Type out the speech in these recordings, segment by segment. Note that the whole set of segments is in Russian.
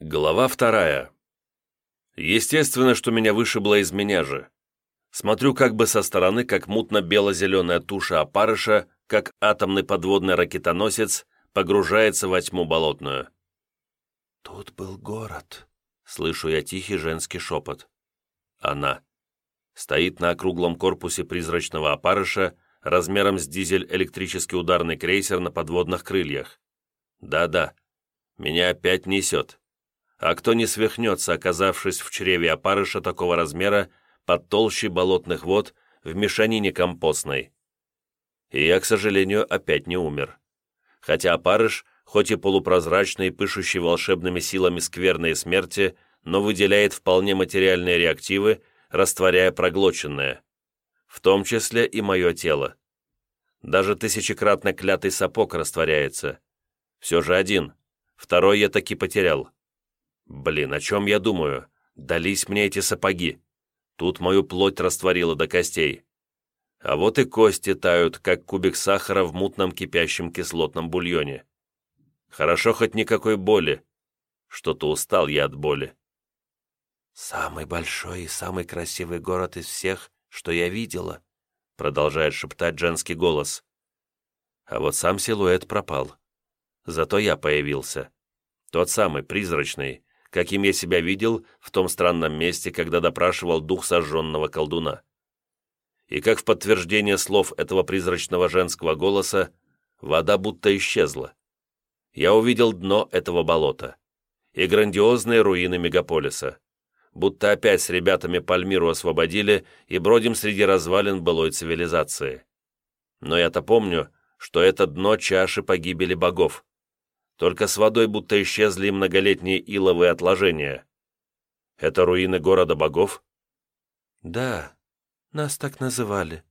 Глава вторая. Естественно, что меня вышибло из меня же. Смотрю как бы со стороны, как мутно-бело-зеленая туша опарыша, как атомный подводный ракетоносец, погружается во тьму болотную. «Тут был город», — слышу я тихий женский шепот. Она. Стоит на округлом корпусе призрачного опарыша, размером с дизель-электрический ударный крейсер на подводных крыльях. Да-да, меня опять несет а кто не свихнется, оказавшись в чреве опарыша такого размера под толщей болотных вод в мешанине компостной. И я, к сожалению, опять не умер. Хотя опарыш, хоть и полупрозрачный, пышущий волшебными силами скверной смерти, но выделяет вполне материальные реактивы, растворяя проглоченное. В том числе и мое тело. Даже тысячекратно клятый сапог растворяется. Все же один. Второй я таки потерял. Блин, о чем я думаю? Дались мне эти сапоги. Тут мою плоть растворила до костей. А вот и кости тают, как кубик сахара в мутном кипящем кислотном бульоне. Хорошо хоть никакой боли. Что-то устал я от боли. «Самый большой и самый красивый город из всех, что я видела», продолжает шептать женский голос. А вот сам силуэт пропал. Зато я появился. Тот самый, призрачный, каким я себя видел в том странном месте, когда допрашивал дух сожженного колдуна. И как в подтверждение слов этого призрачного женского голоса, вода будто исчезла. Я увидел дно этого болота и грандиозные руины мегаполиса, будто опять с ребятами Пальмиру освободили и бродим среди развалин былой цивилизации. Но я-то помню, что это дно чаши погибели богов, только с водой будто исчезли многолетние иловые отложения. Это руины города богов? Да, нас так называли.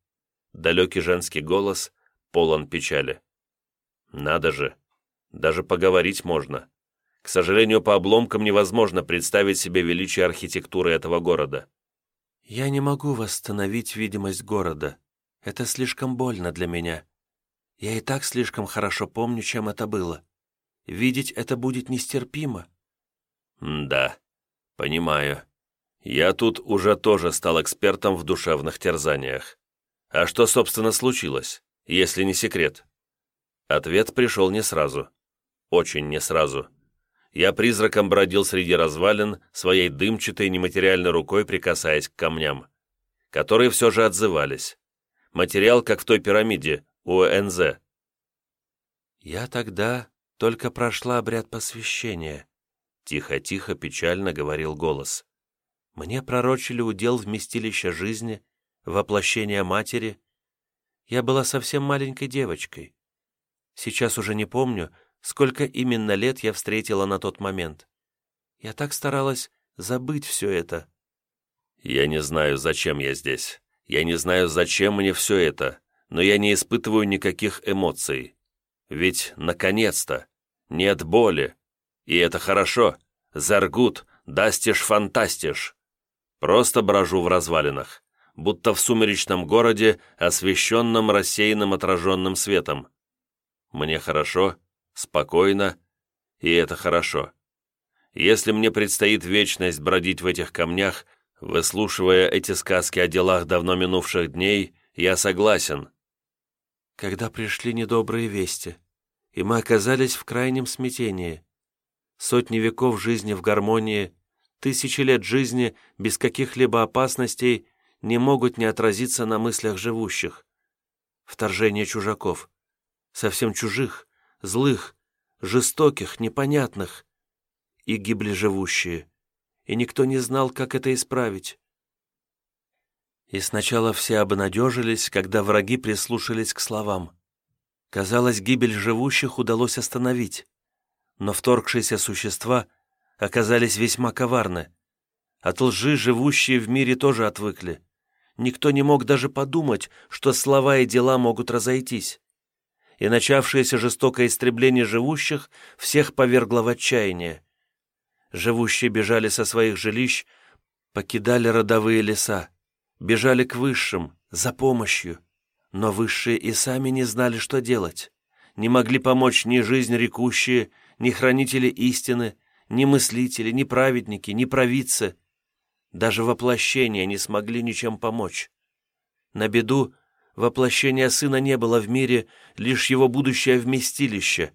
Далекий женский голос полон печали. Надо же, даже поговорить можно. К сожалению, по обломкам невозможно представить себе величие архитектуры этого города. Я не могу восстановить видимость города. Это слишком больно для меня. Я и так слишком хорошо помню, чем это было. Видеть это будет нестерпимо». «Да, понимаю. Я тут уже тоже стал экспертом в душевных терзаниях. А что, собственно, случилось, если не секрет?» Ответ пришел не сразу. Очень не сразу. Я призраком бродил среди развалин, своей дымчатой нематериальной рукой прикасаясь к камням, которые все же отзывались. Материал, как в той пирамиде, у НЗ. «Я тогда только прошла обряд посвящения», — тихо-тихо, печально говорил голос. «Мне пророчили удел вместилища жизни, воплощение матери. Я была совсем маленькой девочкой. Сейчас уже не помню, сколько именно лет я встретила на тот момент. Я так старалась забыть все это». «Я не знаю, зачем я здесь. Я не знаю, зачем мне все это, но я не испытываю никаких эмоций. Ведь, наконец-то, нет боли. И это хорошо. Заргут, дастишь фантастиш. Просто брожу в развалинах, будто в сумеречном городе, освещенном рассеянным отраженным светом. Мне хорошо, спокойно, и это хорошо. Если мне предстоит вечность бродить в этих камнях, выслушивая эти сказки о делах давно минувших дней, я согласен когда пришли недобрые вести, и мы оказались в крайнем смятении. Сотни веков жизни в гармонии, тысячи лет жизни без каких-либо опасностей не могут не отразиться на мыслях живущих. Вторжение чужаков, совсем чужих, злых, жестоких, непонятных, и гибли живущие, и никто не знал, как это исправить. И сначала все обнадежились, когда враги прислушались к словам. Казалось, гибель живущих удалось остановить, но вторгшиеся существа оказались весьма коварны. От лжи живущие в мире тоже отвыкли. Никто не мог даже подумать, что слова и дела могут разойтись. И начавшееся жестокое истребление живущих всех повергло в отчаяние. Живущие бежали со своих жилищ, покидали родовые леса бежали к высшим, за помощью, но высшие и сами не знали, что делать. Не могли помочь ни жизнь рекущие, ни хранители истины, ни мыслители, ни праведники, ни провидцы. Даже воплощения не смогли ничем помочь. На беду воплощения сына не было в мире, лишь его будущее вместилище.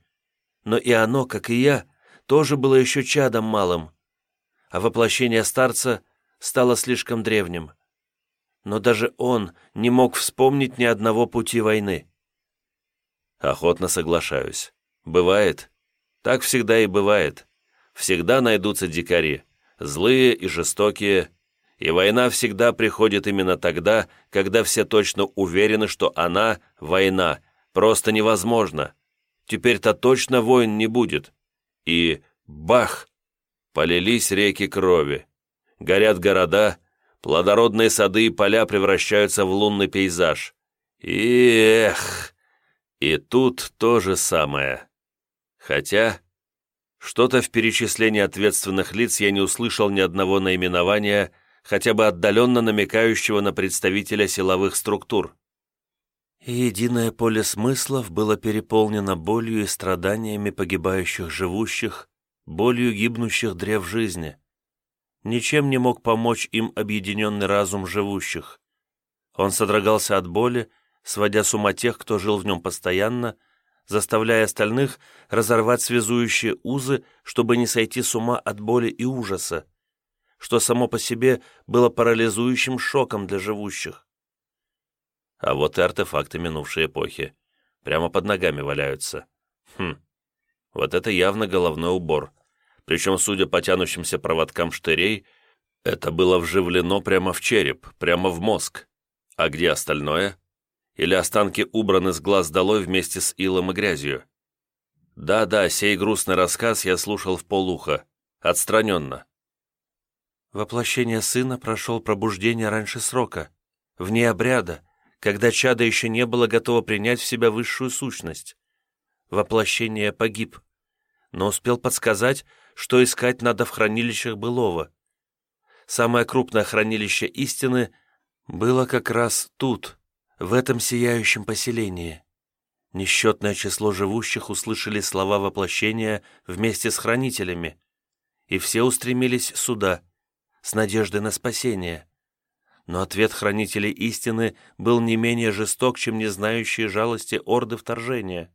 Но и оно, как и я, тоже было еще чадом малым. А воплощение старца стало слишком древним. Но даже он не мог вспомнить ни одного пути войны. Охотно соглашаюсь. Бывает. Так всегда и бывает. Всегда найдутся дикари, злые и жестокие, и война всегда приходит именно тогда, когда все точно уверены, что она, война, просто невозможна. Теперь-то точно войн не будет. И бах! Полились реки крови. Горят города, плодородные сады и поля превращаются в лунный пейзаж. И эх! И тут то же самое. Хотя, что-то в перечислении ответственных лиц я не услышал ни одного наименования, хотя бы отдаленно намекающего на представителя силовых структур. И единое поле смыслов было переполнено болью и страданиями погибающих живущих, болью гибнущих древ жизни. Ничем не мог помочь им объединенный разум живущих. Он содрогался от боли, сводя с ума тех, кто жил в нем постоянно, заставляя остальных разорвать связующие узы, чтобы не сойти с ума от боли и ужаса, что само по себе было парализующим шоком для живущих. А вот и артефакты минувшей эпохи. Прямо под ногами валяются. Хм, вот это явно головной убор. Причем, судя по тянущимся проводкам штырей, это было вживлено прямо в череп, прямо в мозг. А где остальное? или останки убраны с глаз долой вместе с илом и грязью. Да-да, сей грустный рассказ я слушал в полуха, отстраненно. Воплощение сына прошел пробуждение раньше срока, вне обряда, когда чадо еще не было готово принять в себя высшую сущность. Воплощение погиб, но успел подсказать, что искать надо в хранилищах былого. Самое крупное хранилище истины было как раз тут, в этом сияющем поселении. Несчетное число живущих услышали слова воплощения вместе с хранителями, и все устремились сюда, с надеждой на спасение. Но ответ хранителей истины был не менее жесток, чем не жалости орды вторжения.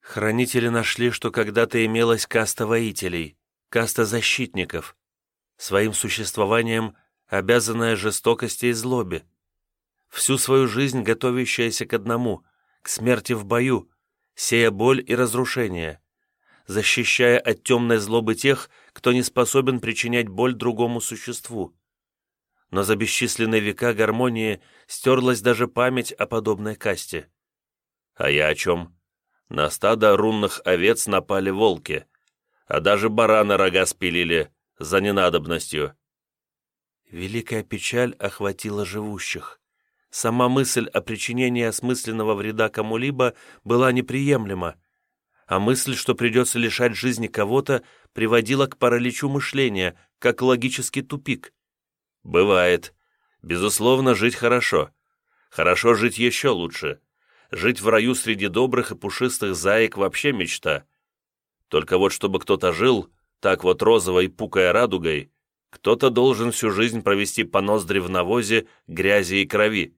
Хранители нашли, что когда-то имелась каста воителей, каста защитников, своим существованием обязанная жестокости и злобе всю свою жизнь готовящаяся к одному, к смерти в бою, сея боль и разрушение, защищая от темной злобы тех, кто не способен причинять боль другому существу. Но за бесчисленные века гармонии стерлась даже память о подобной касте. А я о чем? На стадо рунных овец напали волки, а даже барана рога спилили за ненадобностью. Великая печаль охватила живущих. Сама мысль о причинении осмысленного вреда кому-либо была неприемлема, а мысль, что придется лишать жизни кого-то, приводила к параличу мышления, как логический тупик. «Бывает. Безусловно, жить хорошо. Хорошо жить еще лучше. Жить в раю среди добрых и пушистых заек вообще мечта. Только вот чтобы кто-то жил, так вот розовой пукая радугой, кто-то должен всю жизнь провести по ноздри в навозе, грязи и крови.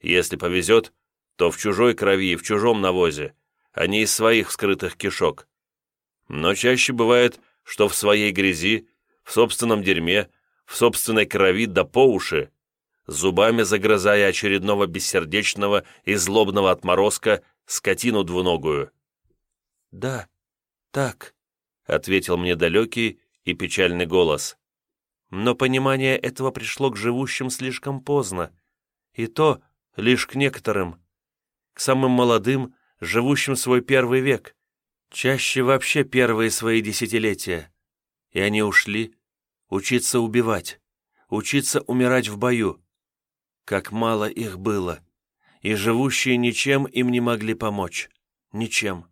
Если повезет, то в чужой крови и в чужом навозе, а не из своих вскрытых кишок. Но чаще бывает, что в своей грязи, в собственном дерьме, в собственной крови да по уши, зубами загрызая очередного бессердечного и злобного отморозка скотину двуногую. «Да, так», — ответил мне далекий и печальный голос. Но понимание этого пришло к живущим слишком поздно. И то лишь к некоторым, к самым молодым, живущим свой первый век, чаще вообще первые свои десятилетия. И они ушли учиться убивать, учиться умирать в бою. Как мало их было, и живущие ничем им не могли помочь, ничем.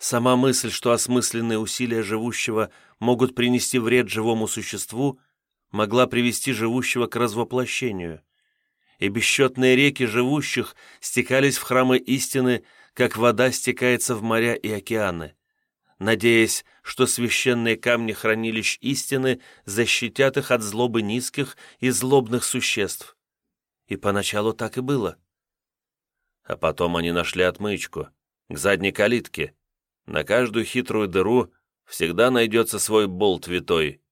Сама мысль, что осмысленные усилия живущего могут принести вред живому существу, могла привести живущего к развоплощению и бесчетные реки живущих стекались в храмы истины, как вода стекается в моря и океаны. надеясь, что священные камни хранилищ истины защитят их от злобы низких и злобных существ. И поначалу так и было. А потом они нашли отмычку, к задней калитке. На каждую хитрую дыру всегда найдется свой болт витой.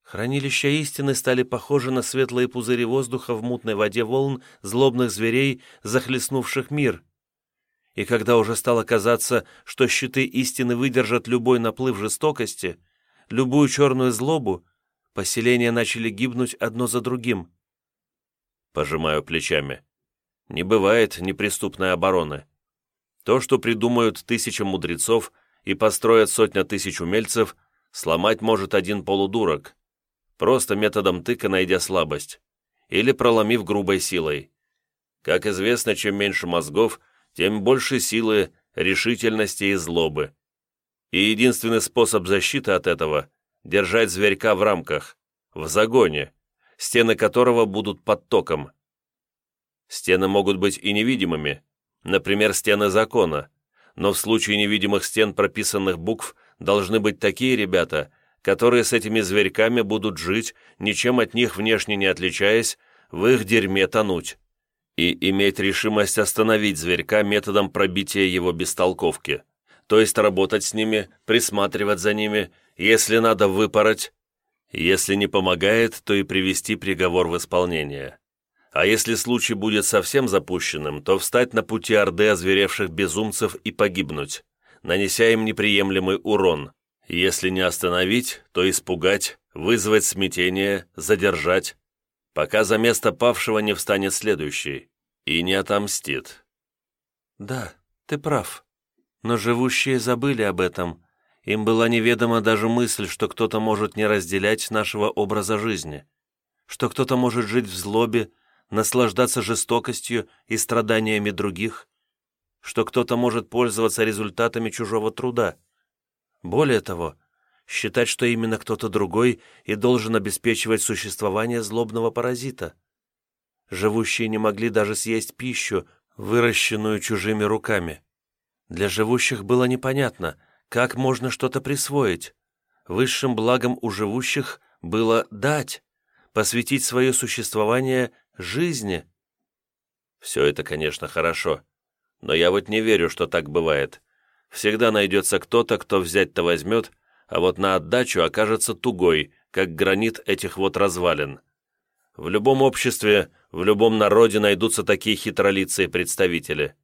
Хранилища истины стали похожи на светлые пузыри воздуха в мутной воде волн злобных зверей, захлестнувших мир. И когда уже стало казаться, что щиты истины выдержат любой наплыв жестокости, любую черную злобу, поселения начали гибнуть одно за другим. Пожимаю плечами. Не бывает неприступной обороны. То, что придумают тысяча мудрецов и построят сотня тысяч умельцев, сломать может один полудурок, просто методом тыка найдя слабость, или проломив грубой силой. Как известно, чем меньше мозгов, тем больше силы, решительности и злобы. И единственный способ защиты от этого – держать зверька в рамках, в загоне, стены которого будут под током. Стены могут быть и невидимыми, например, стены закона, но в случае невидимых стен прописанных букв должны быть такие ребята, которые с этими зверьками будут жить, ничем от них внешне не отличаясь, в их дерьме тонуть. И иметь решимость остановить зверька методом пробития его бестолковки. То есть работать с ними, присматривать за ними, если надо выпороть. Если не помогает, то и привести приговор в исполнение. А если случай будет совсем запущенным, то встать на пути орды озверевших безумцев и погибнуть, нанеся им неприемлемый урон, если не остановить, то испугать, вызвать смятение, задержать, пока за место павшего не встанет следующий и не отомстит. Да, ты прав. Но живущие забыли об этом. Им была неведома даже мысль, что кто-то может не разделять нашего образа жизни, что кто-то может жить в злобе, наслаждаться жестокостью и страданиями других, что кто-то может пользоваться результатами чужого труда. Более того, считать, что именно кто-то другой и должен обеспечивать существование злобного паразита. Живущие не могли даже съесть пищу, выращенную чужими руками. Для живущих было непонятно, как можно что-то присвоить. Высшим благом у живущих было дать, посвятить свое существование жизни. Все это, конечно, хорошо, но я вот не верю, что так бывает. Всегда найдется кто-то, кто взять-то возьмет, а вот на отдачу окажется тугой, как гранит этих вот развалин. В любом обществе, в любом народе найдутся такие хитролицые представители.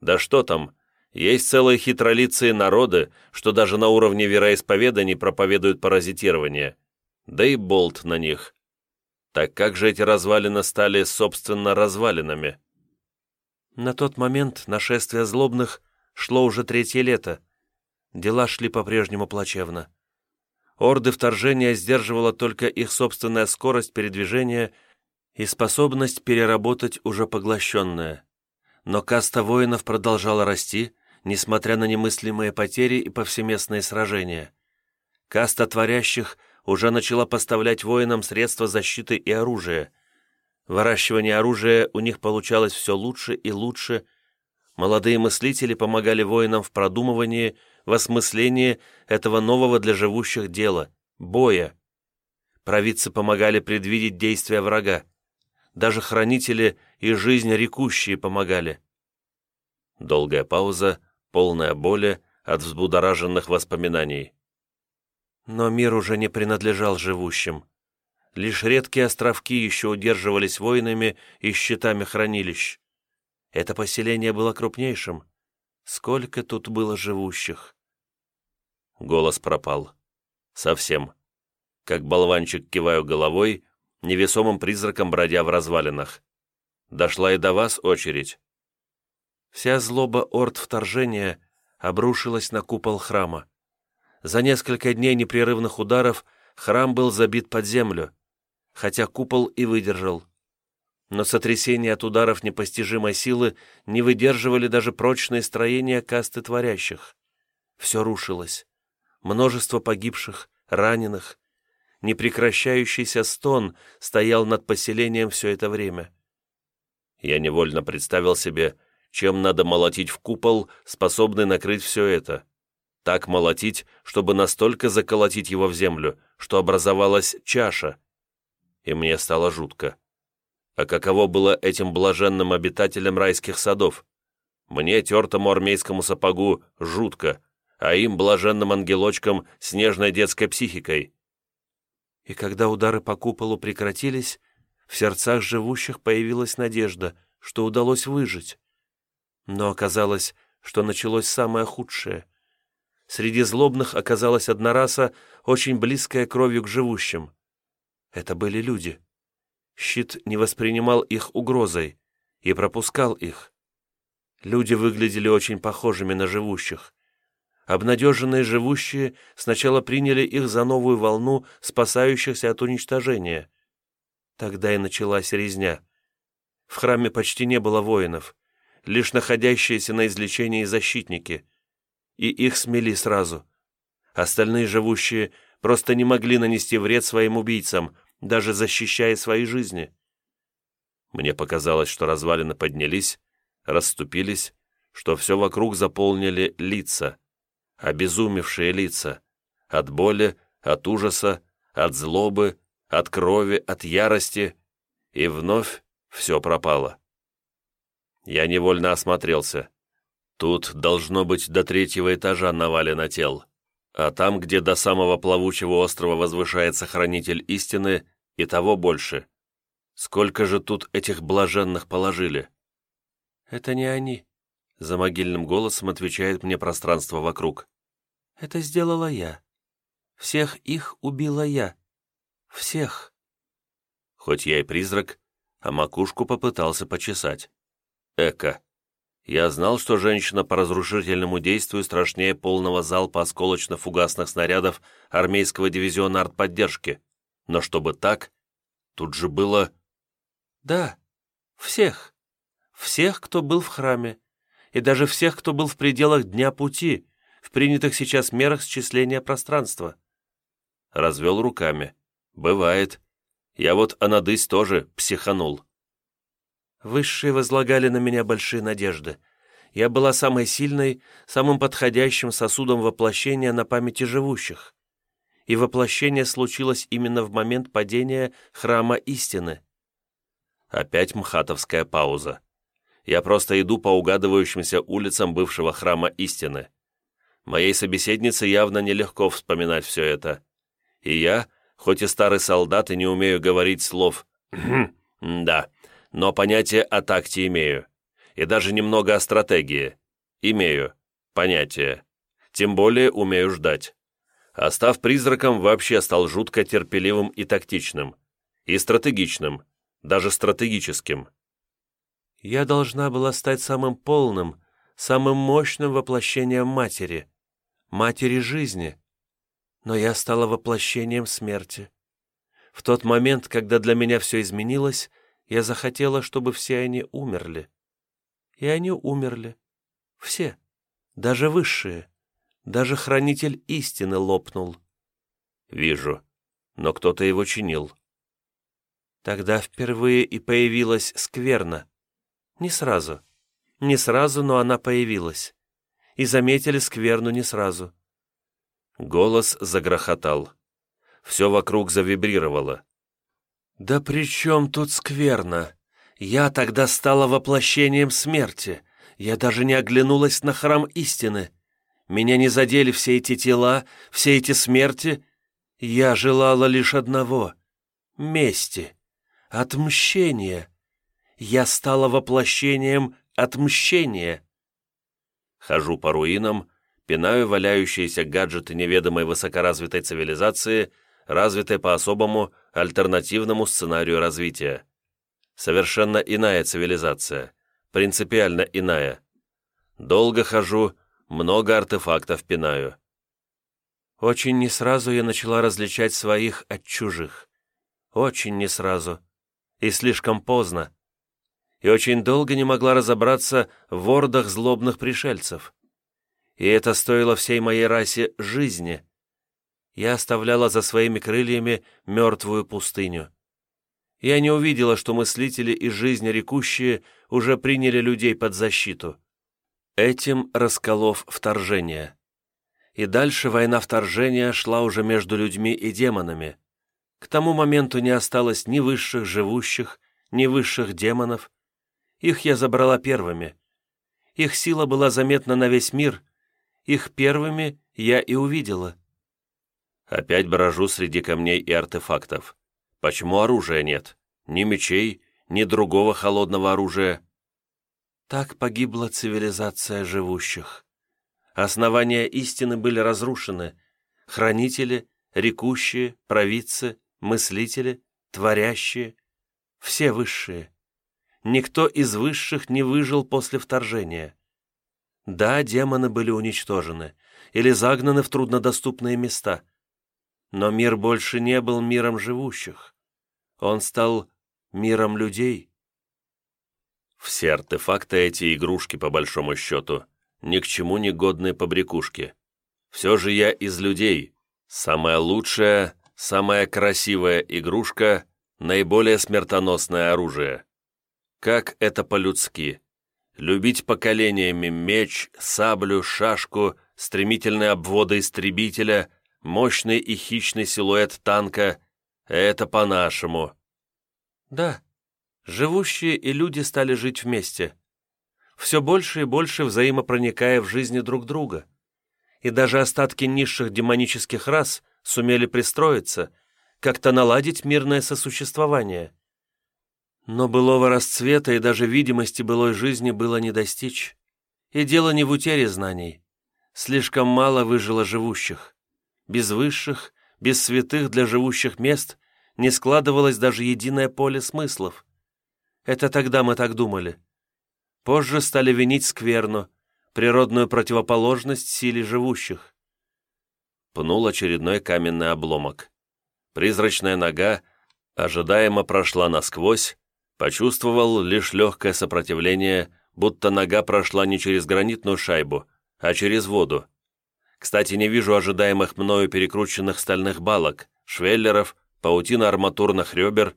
Да что там, есть целые хитролицые народы, что даже на уровне вероисповеданий проповедуют паразитирование. Да и болт на них. Так как же эти развалины стали, собственно, развалинами? На тот момент нашествие злобных Шло уже третье лето. Дела шли по-прежнему плачевно. Орды вторжения сдерживала только их собственная скорость передвижения и способность переработать уже поглощенное. Но каста воинов продолжала расти, несмотря на немыслимые потери и повсеместные сражения. Каста творящих уже начала поставлять воинам средства защиты и оружие. Выращивание оружия у них получалось все лучше и лучше, Молодые мыслители помогали воинам в продумывании, в осмыслении этого нового для живущих дела – боя. Провидцы помогали предвидеть действия врага. Даже хранители и жизнь рекущие помогали. Долгая пауза, полная боли от взбудораженных воспоминаний. Но мир уже не принадлежал живущим. Лишь редкие островки еще удерживались воинами и щитами хранилищ. Это поселение было крупнейшим. Сколько тут было живущих? Голос пропал. Совсем. Как болванчик киваю головой, невесомым призраком бродя в развалинах. Дошла и до вас очередь. Вся злоба орд вторжения обрушилась на купол храма. За несколько дней непрерывных ударов храм был забит под землю, хотя купол и выдержал но сотрясения от ударов непостижимой силы не выдерживали даже прочные строения касты творящих. Все рушилось. Множество погибших, раненых. Непрекращающийся стон стоял над поселением все это время. Я невольно представил себе, чем надо молотить в купол, способный накрыть все это. Так молотить, чтобы настолько заколотить его в землю, что образовалась чаша. И мне стало жутко. А каково было этим блаженным обитателям райских садов? Мне, тертому армейскому сапогу, жутко, а им, блаженным ангелочкам, с нежной детской психикой. И когда удары по куполу прекратились, в сердцах живущих появилась надежда, что удалось выжить. Но оказалось, что началось самое худшее. Среди злобных оказалась одна раса, очень близкая кровью к живущим. Это были люди. Щит не воспринимал их угрозой и пропускал их. Люди выглядели очень похожими на живущих. Обнадеженные живущие сначала приняли их за новую волну спасающихся от уничтожения. Тогда и началась резня. В храме почти не было воинов, лишь находящиеся на излечении защитники. И их смели сразу. Остальные живущие просто не могли нанести вред своим убийцам, даже защищая свои жизни. Мне показалось, что развалины поднялись, расступились, что все вокруг заполнили лица, обезумевшие лица, от боли, от ужаса, от злобы, от крови, от ярости, и вновь все пропало. Я невольно осмотрелся. Тут должно быть до третьего этажа навалено тел а там, где до самого плавучего острова возвышается хранитель истины, и того больше. Сколько же тут этих блаженных положили? Это не они, за могильным голосом отвечает мне пространство вокруг. Это сделала я. Всех их убила я. Всех. Хоть я и призрак, а макушку попытался почесать. Эка. Я знал, что женщина по разрушительному действию страшнее полного залпа осколочно-фугасных снарядов армейского дивизиона артподдержки. Но чтобы так, тут же было... Да, всех. Всех, кто был в храме. И даже всех, кто был в пределах Дня Пути, в принятых сейчас мерах счисления пространства. Развел руками. Бывает. Я вот Анадысь тоже психанул. Высшие возлагали на меня большие надежды. Я была самой сильной, самым подходящим сосудом воплощения на памяти живущих. И воплощение случилось именно в момент падения храма истины. Опять мхатовская пауза. Я просто иду по угадывающимся улицам бывшего храма истины. Моей собеседнице явно нелегко вспоминать все это. И я, хоть и старый солдат и не умею говорить слов «да», но понятие о такте имею. И даже немного о стратегии. Имею. Понятие. Тем более умею ждать. А став призраком, вообще стал жутко терпеливым и тактичным. И стратегичным. Даже стратегическим. Я должна была стать самым полным, самым мощным воплощением матери. Матери жизни. Но я стала воплощением смерти. В тот момент, когда для меня все изменилось, я захотела, чтобы все они умерли. И они умерли. Все. Даже высшие. Даже хранитель истины лопнул. Вижу. Но кто-то его чинил. Тогда впервые и появилась скверна. Не сразу. Не сразу, но она появилась. И заметили скверну не сразу. Голос загрохотал. Все вокруг завибрировало. «Да при чем тут скверно? Я тогда стала воплощением смерти. Я даже не оглянулась на храм истины. Меня не задели все эти тела, все эти смерти. Я желала лишь одного — мести, отмщения. Я стала воплощением отмщения». Хожу по руинам, пинаю валяющиеся гаджеты неведомой высокоразвитой цивилизации — развитой по особому альтернативному сценарию развития. Совершенно иная цивилизация, принципиально иная. Долго хожу, много артефактов пинаю. Очень не сразу я начала различать своих от чужих. Очень не сразу. И слишком поздно. И очень долго не могла разобраться в ордах злобных пришельцев. И это стоило всей моей расе жизни я оставляла за своими крыльями мертвую пустыню. Я не увидела, что мыслители и жизнь рекущие уже приняли людей под защиту. Этим расколов вторжение. И дальше война вторжения шла уже между людьми и демонами. К тому моменту не осталось ни высших живущих, ни высших демонов. Их я забрала первыми. Их сила была заметна на весь мир. Их первыми я и увидела. Опять брожу среди камней и артефактов. Почему оружия нет? Ни мечей, ни другого холодного оружия. Так погибла цивилизация живущих. Основания истины были разрушены. Хранители, рекущие, провидцы, мыслители, творящие, все высшие. Никто из высших не выжил после вторжения. Да, демоны были уничтожены или загнаны в труднодоступные места. Но мир больше не был миром живущих. Он стал миром людей. Все артефакты эти игрушки, по большому счету, ни к чему не годные побрякушки. Все же я из людей. Самая лучшая, самая красивая игрушка, наиболее смертоносное оружие. Как это по-людски? Любить поколениями меч, саблю, шашку, стремительные обводы истребителя, мощный и хищный силуэт танка — это по-нашему. Да, живущие и люди стали жить вместе, все больше и больше взаимопроникая в жизни друг друга. И даже остатки низших демонических рас сумели пристроиться, как-то наладить мирное сосуществование. Но былого расцвета и даже видимости былой жизни было не достичь. И дело не в утере знаний. Слишком мало выжило живущих. Без высших, без святых для живущих мест не складывалось даже единое поле смыслов. Это тогда мы так думали. Позже стали винить скверну, природную противоположность силе живущих. Пнул очередной каменный обломок. Призрачная нога ожидаемо прошла насквозь, почувствовал лишь легкое сопротивление, будто нога прошла не через гранитную шайбу, а через воду. Кстати, не вижу ожидаемых мною перекрученных стальных балок, швеллеров, паутина арматурных ребер.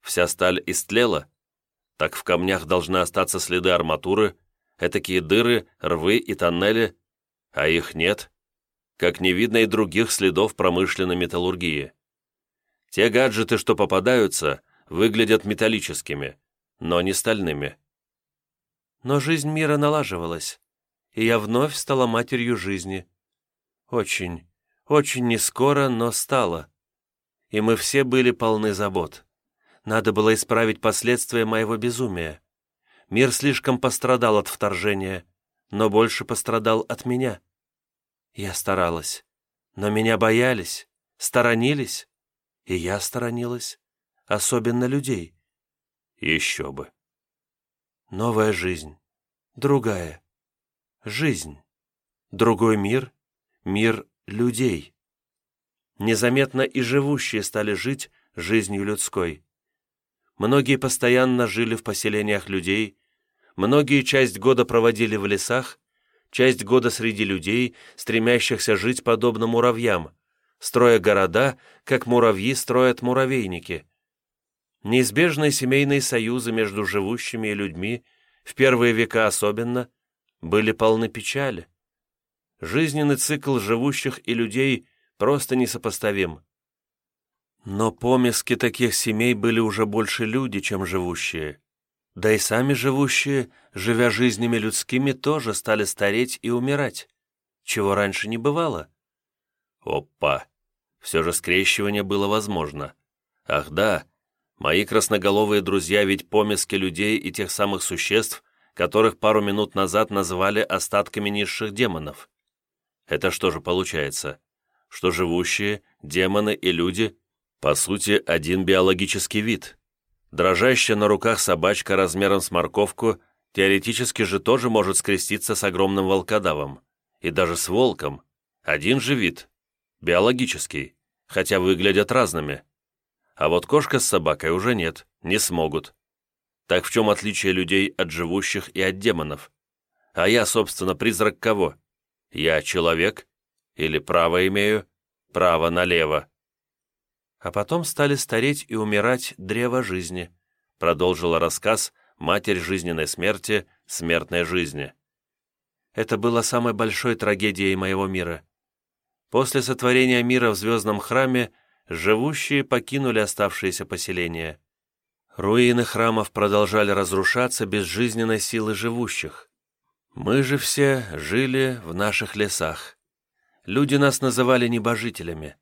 Вся сталь истлела так в камнях должны остаться следы арматуры, этакие дыры, рвы и тоннели, а их нет, как не видно и других следов промышленной металлургии. Те гаджеты, что попадаются, выглядят металлическими, но не стальными. Но жизнь мира налаживалась, и я вновь стала матерью жизни. Очень, очень нескоро, но стала. И мы все были полны забот. Надо было исправить последствия моего безумия. Мир слишком пострадал от вторжения, но больше пострадал от меня. Я старалась, но меня боялись, сторонились, и я сторонилась, особенно людей. Еще бы. Новая жизнь, другая. Жизнь. Другой мир, мир людей. Незаметно и живущие стали жить жизнью людской. Многие постоянно жили в поселениях людей, многие часть года проводили в лесах, часть года среди людей, стремящихся жить подобно муравьям, строя города, как муравьи строят муравейники. Неизбежные семейные союзы между живущими и людьми, в первые века особенно, были полны печали. Жизненный цикл живущих и людей просто несопоставим. Но помески таких семей были уже больше люди, чем живущие. Да и сами живущие, живя жизнями людскими, тоже стали стареть и умирать, чего раньше не бывало. Опа! Все же скрещивание было возможно. Ах да, мои красноголовые друзья ведь помески людей и тех самых существ, которых пару минут назад называли остатками низших демонов. Это что же получается? Что живущие, демоны и люди по сути, один биологический вид. Дрожащая на руках собачка размером с морковку теоретически же тоже может скреститься с огромным волкодавом. И даже с волком. Один же вид. Биологический. Хотя выглядят разными. А вот кошка с собакой уже нет, не смогут. Так в чем отличие людей от живущих и от демонов? А я, собственно, призрак кого? Я человек? Или право имею? Право налево. А потом стали стареть и умирать древо жизни, продолжила рассказ «Матерь жизненной смерти, смертной жизни». Это было самой большой трагедией моего мира. После сотворения мира в звездном храме живущие покинули оставшиеся поселения. Руины храмов продолжали разрушаться без жизненной силы живущих. Мы же все жили в наших лесах. Люди нас называли небожителями.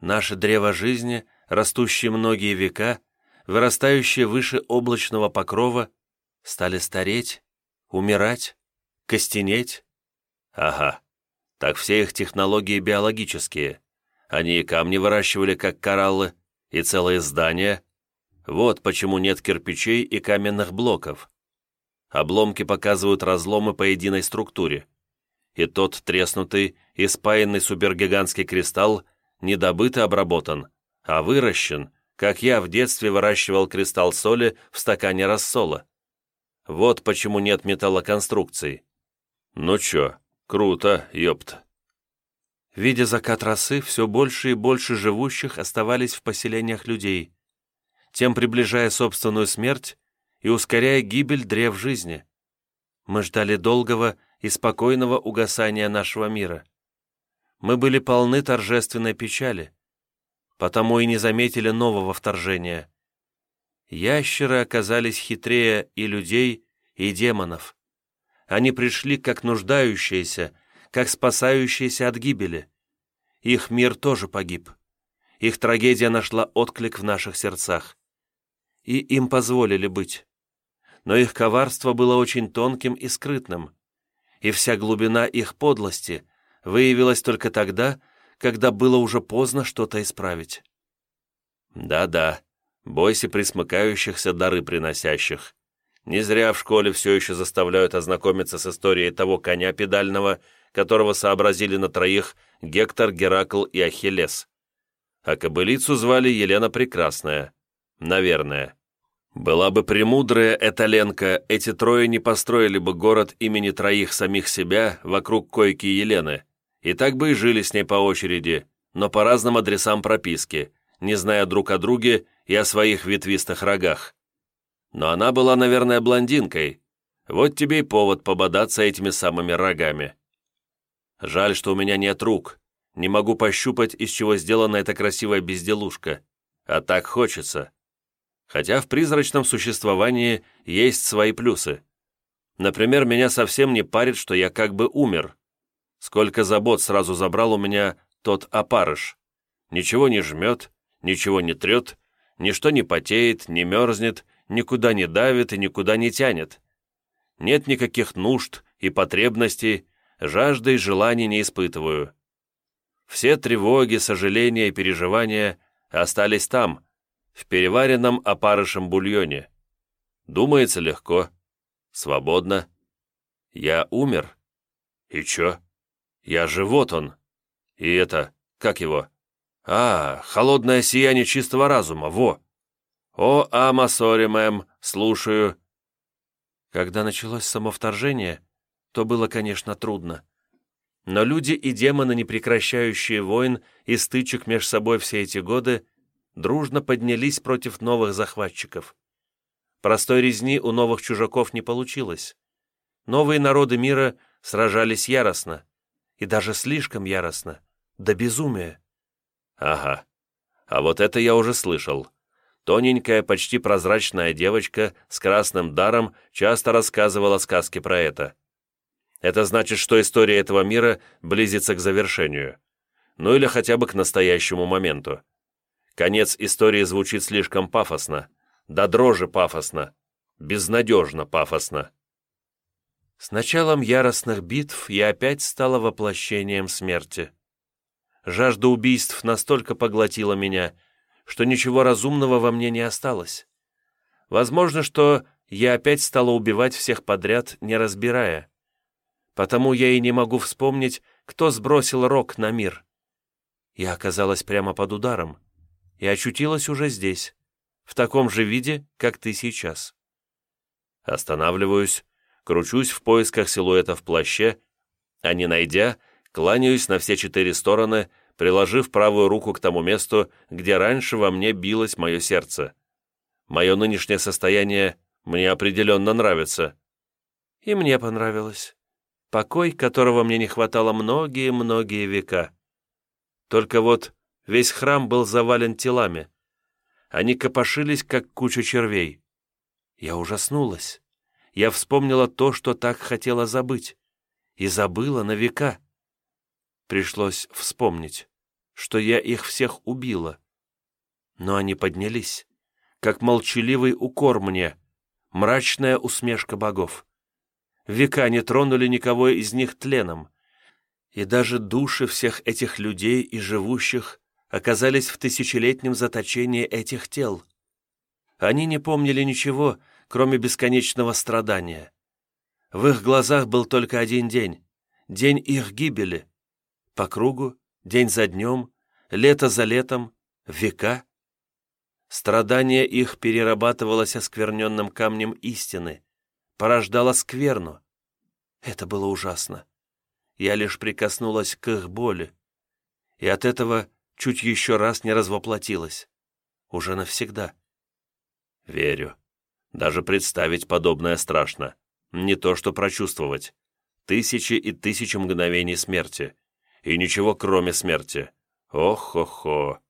Наше древо жизни, растущее многие века, вырастающее выше облачного покрова, стали стареть, умирать, костенеть. Ага, так все их технологии биологические. Они и камни выращивали, как кораллы, и целые здания. Вот почему нет кирпичей и каменных блоков. Обломки показывают разломы по единой структуре. И тот треснутый и спаянный супергигантский кристалл не добыт и обработан, а выращен, как я в детстве выращивал кристалл соли в стакане рассола. Вот почему нет металлоконструкций. Ну чё, круто, ёпт. Видя закат росы, все больше и больше живущих оставались в поселениях людей, тем приближая собственную смерть и ускоряя гибель древ жизни. Мы ждали долгого и спокойного угасания нашего мира. Мы были полны торжественной печали, потому и не заметили нового вторжения. Ящеры оказались хитрее и людей, и демонов. Они пришли как нуждающиеся, как спасающиеся от гибели. Их мир тоже погиб. Их трагедия нашла отклик в наших сердцах. И им позволили быть. Но их коварство было очень тонким и скрытным. И вся глубина их подлости выявилась только тогда, когда было уже поздно что-то исправить. Да-да, бойся присмыкающихся дары приносящих. Не зря в школе все еще заставляют ознакомиться с историей того коня педального, которого сообразили на троих Гектор, Геракл и Ахиллес. А кобылицу звали Елена Прекрасная. Наверное. Была бы премудрая эта Ленка, эти трое не построили бы город имени троих самих себя вокруг койки Елены. И так бы и жили с ней по очереди, но по разным адресам прописки, не зная друг о друге и о своих ветвистых рогах. Но она была, наверное, блондинкой. Вот тебе и повод пободаться этими самыми рогами. Жаль, что у меня нет рук. Не могу пощупать, из чего сделана эта красивая безделушка. А так хочется. Хотя в призрачном существовании есть свои плюсы. Например, меня совсем не парит, что я как бы умер. Сколько забот сразу забрал у меня тот опарыш. Ничего не жмет, ничего не трет, ничто не потеет, не мерзнет, никуда не давит и никуда не тянет. Нет никаких нужд и потребностей, жажды и желаний не испытываю. Все тревоги, сожаления и переживания остались там, в переваренном опарышем бульоне. Думается легко, свободно. Я умер. И чё? Я же вот он. И это, как его? А, холодное сияние чистого разума, во! «О, ама, сори, мэм, слушаю». Когда началось само вторжение, то было, конечно, трудно. Но люди и демоны, не прекращающие войн и стычек между собой все эти годы, дружно поднялись против новых захватчиков. Простой резни у новых чужаков не получилось. Новые народы мира сражались яростно, и даже слишком яростно, до безумия. Ага, а вот это я уже слышал. Тоненькая, почти прозрачная девочка с красным даром часто рассказывала сказки про это. Это значит, что история этого мира близится к завершению. Ну или хотя бы к настоящему моменту. Конец истории звучит слишком пафосно. До дрожи пафосно. Безнадежно пафосно. С началом яростных битв я опять стала воплощением смерти. Жажда убийств настолько поглотила меня, что ничего разумного во мне не осталось. Возможно, что я опять стала убивать всех подряд, не разбирая. Потому я и не могу вспомнить, кто сбросил рог на мир. Я оказалась прямо под ударом и очутилась уже здесь, в таком же виде, как ты сейчас. Останавливаюсь, кручусь в поисках силуэта в плаще, а не найдя, кланяюсь на все четыре стороны, приложив правую руку к тому месту, где раньше во мне билось мое сердце. Мое нынешнее состояние мне определенно нравится. И мне понравилось. Покой, которого мне не хватало многие-многие века. Только вот весь храм был завален телами. Они копошились, как куча червей. Я ужаснулась. Я вспомнила то, что так хотела забыть. И забыла на века. Пришлось вспомнить, что я их всех убила. Но они поднялись, как молчаливый укор мне, мрачная усмешка богов. Века не тронули никого из них тленом, и даже души всех этих людей и живущих оказались в тысячелетнем заточении этих тел. Они не помнили ничего, кроме бесконечного страдания. В их глазах был только один день, день их гибели. По кругу, день за днем, лето за летом, века. Страдание их перерабатывалось оскверненным камнем истины, порождало скверну. Это было ужасно. Я лишь прикоснулась к их боли, и от этого чуть еще раз не развоплотилась. Уже навсегда. Верю. Даже представить подобное страшно. Не то что прочувствовать. Тысячи и тысячи мгновений смерти. И ничего кроме смерти. Ох-хо-хо.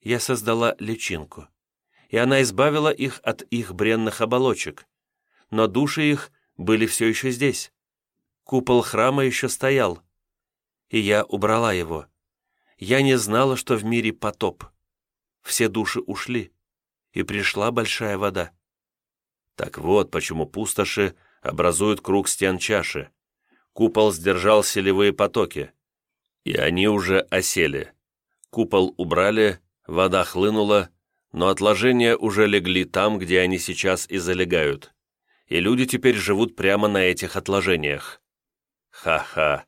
Я создала личинку, и она избавила их от их бренных оболочек. Но души их были все еще здесь. Купол храма еще стоял. И я убрала его. Я не знала, что в мире потоп. Все души ушли, и пришла большая вода. Так вот, почему пустоши образуют круг стен чаши. Купол сдержал селевые потоки. И они уже осели. Купол убрали, вода хлынула, но отложения уже легли там, где они сейчас и залегают. И люди теперь живут прямо на этих отложениях. Ха-ха,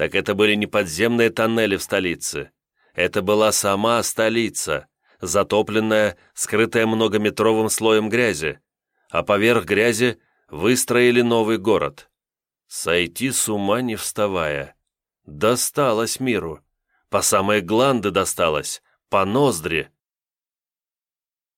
так это были не подземные тоннели в столице. Это была сама столица, затопленная, скрытая многометровым слоем грязи, а поверх грязи выстроили новый город. Сойти с ума не вставая. Досталось миру. По самой гланды досталось, по ноздри.